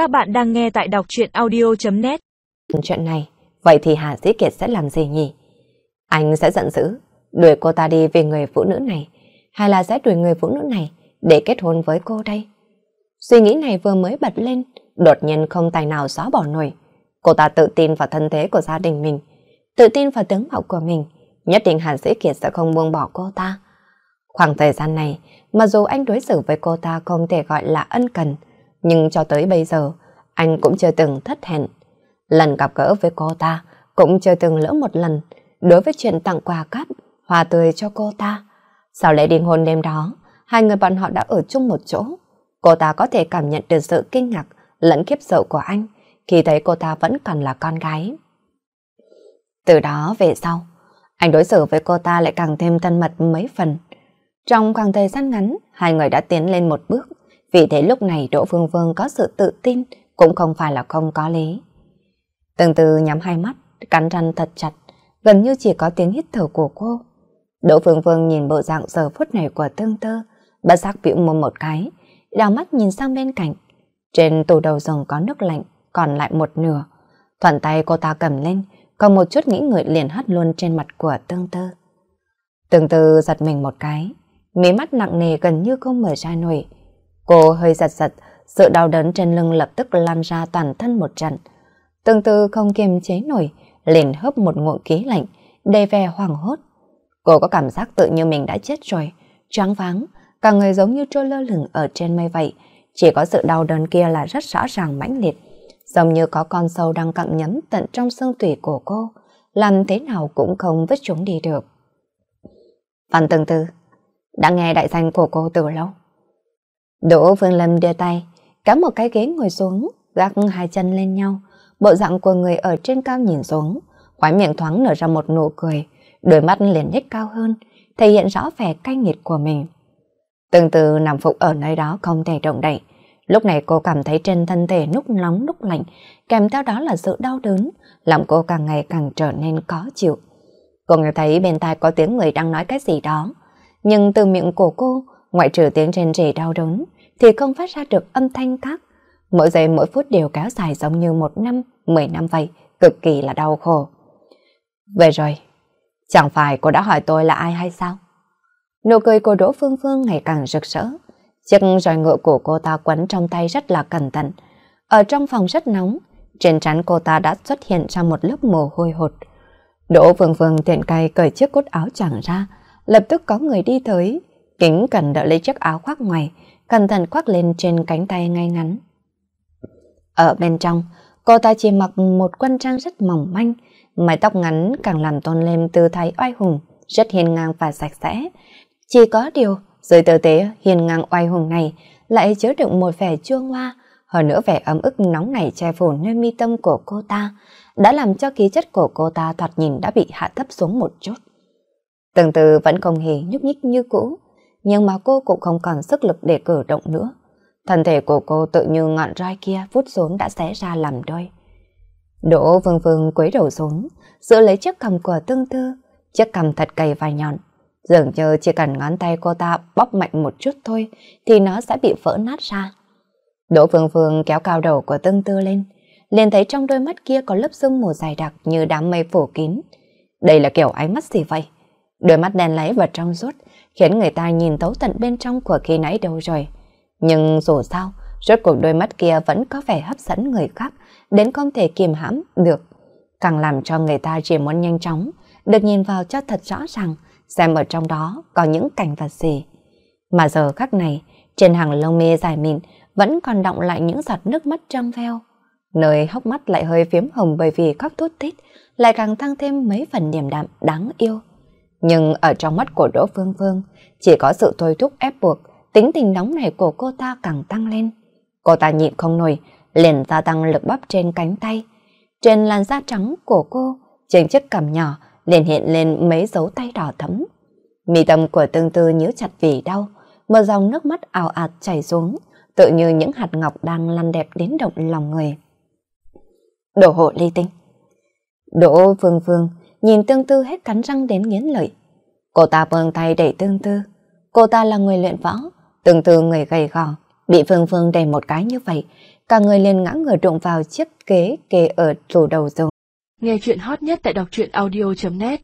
Các bạn đang nghe tại đọc truyện audio.net Chuyện này, vậy thì Hà Dĩ Kiệt sẽ làm gì nhỉ? Anh sẽ giận dữ, đuổi cô ta đi vì người phụ nữ này, hay là sẽ đuổi người phụ nữ này để kết hôn với cô đây? Suy nghĩ này vừa mới bật lên, đột nhiên không tài nào xóa bỏ nổi. Cô ta tự tin vào thân thế của gia đình mình, tự tin vào tướng mạo của mình, nhất định Hàn sĩ Kiệt sẽ không buông bỏ cô ta. Khoảng thời gian này, mặc dù anh đối xử với cô ta không thể gọi là ân cần, nhưng cho tới bây giờ, anh cũng chưa từng thất hẹn. Lần gặp gỡ với cô ta, cũng chưa từng lỡ một lần, đối với chuyện tặng quà cáp, hòa tươi cho cô ta. Sau lễ đính hôn đêm đó, hai người bọn họ đã ở chung một chỗ. Cô ta có thể cảm nhận được sự kinh ngạc lẫn khiếp sợ của anh khi thấy cô ta vẫn còn là con gái. Từ đó về sau, anh đối xử với cô ta lại càng thêm thân mật mấy phần. Trong khoảng thời gian ngắn, hai người đã tiến lên một bước, vì thế lúc này Đỗ Phương Phương có sự tự tin cũng không phải là không có lý. Từng từ nhắm hai mắt, cắn răng thật chặt, gần như chỉ có tiếng hít thở của cô. Đỗ Phương Phương nhìn bộ dạng giờ phút này của tương tơ, bất giác biểu mồm một cái, đào mắt nhìn sang bên cạnh. Trên tủ đầu giường có nước lạnh, còn lại một nửa. Thuận tay cô ta cầm lên, còn một chút nghĩ người liền hắt luôn trên mặt của tương tơ. Tương tư giật mình một cái, mí mắt nặng nề gần như không mở ra nổi. Cô hơi giật giật, sự đau đớn trên lưng lập tức lan ra toàn thân một trận. Tương tư không kiềm chế nổi, liền hớp một ngụm khí lạnh, đề về hoảng hốt. Cô có cảm giác tự như mình đã chết rồi, choáng váng, cả người giống như trôi lơ lửng ở trên mây vậy. Chỉ có sự đau đớn kia là rất rõ ràng mãnh liệt, giống như có con sâu đang cặn nhấm tận trong xương tủy của cô, làm thế nào cũng không vứt chúng đi được. Văn Tương Tư đã nghe đại danh của cô từ lâu. Đỗ Phương Lâm đưa tay, cắm một cái ghế ngồi xuống, gác hai chân lên nhau, bộ dạng của người ở trên cao nhìn xuống, khóe miệng thoáng nở ra một nụ cười, đôi mắt liền nhếch cao hơn, thể hiện rõ vẻ cay nghiệt của mình. Tương tự nằm phục ở nơi đó không thể động đậy. Lúc này cô cảm thấy trên thân thể núc nóng núc lạnh, kèm theo đó là sự đau đớn, làm cô càng ngày càng trở nên khó chịu. Cô nghe thấy bên tai có tiếng người đang nói cái gì đó, nhưng từ miệng của cô, ngoại trừ tiếng trên rỉ đau đớn, thì không phát ra được âm thanh khác. Mỗi giây mỗi phút đều kéo dài giống như một năm, mười năm vậy, cực kỳ là đau khổ. Về rồi, chẳng phải cô đã hỏi tôi là ai hay sao? Nụ cười của Đỗ Phương Phương ngày càng rực rỡ. Chiếc roi ngựa của cô ta quấn trong tay rất là cẩn thận. Ở trong phòng rất nóng, trên trán cô ta đã xuất hiện ra một lớp mồ hôi hột. Đỗ Phương Phương tiện cay cởi chiếc cốt áo chẳng ra, lập tức có người đi tới, kính cần đỡ lấy chiếc áo khoác ngoài, cẩn thận khoác lên trên cánh tay ngay ngắn. Ở bên trong, cô ta chỉ mặc một quân trang rất mỏng manh, mái tóc ngắn càng làm tôn lên tư thái oai hùng, rất hiền ngang và sạch sẽ. Chỉ có điều, dưới tư tế hiền ngang oai hùng này lại chứa đựng một vẻ chua ngoa, hơn nữa vẻ ấm ức nóng này che phủ nơi mi tâm của cô ta, đã làm cho khí chất của cô ta thoạt nhìn đã bị hạ thấp xuống một chút. Từng từ vẫn không hề nhúc nhích như cũ, nhưng mà cô cũng không còn sức lực để cử động nữa. Thân thể của cô tự như ngọn roi kia vút xuống đã xé ra làm đôi. Đỗ vương vương quấy đầu xuống, giữ lấy chiếc cầm của tương tư, chiếc cầm thật cầy và nhọn. Dường như chỉ cần ngón tay cô ta bóp mạnh một chút thôi thì nó sẽ bị vỡ nát ra. Đỗ vương vương kéo cao đầu của tương tư lên, liền thấy trong đôi mắt kia có lớp sương mù dày đặc như đám mây phủ kín. Đây là kiểu ánh mắt gì vậy? Đôi mắt đen lấy và trong suốt, khiến người ta nhìn tấu tận bên trong của khi nãy đâu rồi. Nhưng dù sao, rốt cuộc đôi mắt kia vẫn có vẻ hấp dẫn người khác, đến không thể kiềm hãm được. Càng làm cho người ta chỉ muốn nhanh chóng, được nhìn vào cho thật rõ ràng, xem ở trong đó có những cảnh vật gì. Mà giờ khắc này, trên hàng lông mê dài mịn vẫn còn động lại những giọt nước mắt trong veo. Nơi hốc mắt lại hơi phiếm hồng bởi vì khóc thút thít, lại càng tăng thêm mấy phần niềm đạm đáng yêu. Nhưng ở trong mắt của Đỗ Phương Phương, chỉ có sự thôi thúc ép buộc, tính tình nóng này của cô ta càng tăng lên. Cô ta nhịn không nổi, liền gia tăng lực bắp trên cánh tay. Trên làn da trắng của cô, trên chiếc cằm nhỏ, liền hiện lên mấy dấu tay đỏ thấm. Mì tâm của tương tư nhíu chặt vì đau, một dòng nước mắt ảo ạt chảy xuống, tự như những hạt ngọc đang lăn đẹp đến động lòng người. Đổ hộ ly tinh. Đỗ Phương Phương nhìn tương tư hết cắn răng đến nghiến lợi. Cô ta vươn tay đẩy tương tư. Cô ta là người luyện võ, tương tư người gầy gò, bị Phương Phương đẩy một cái như vậy, cả người liền ngã ngửa đụng vào chiếc ghế kề ở tủ đầu giường. Nghe chuyện hot nhất tại đọc truyện audio.net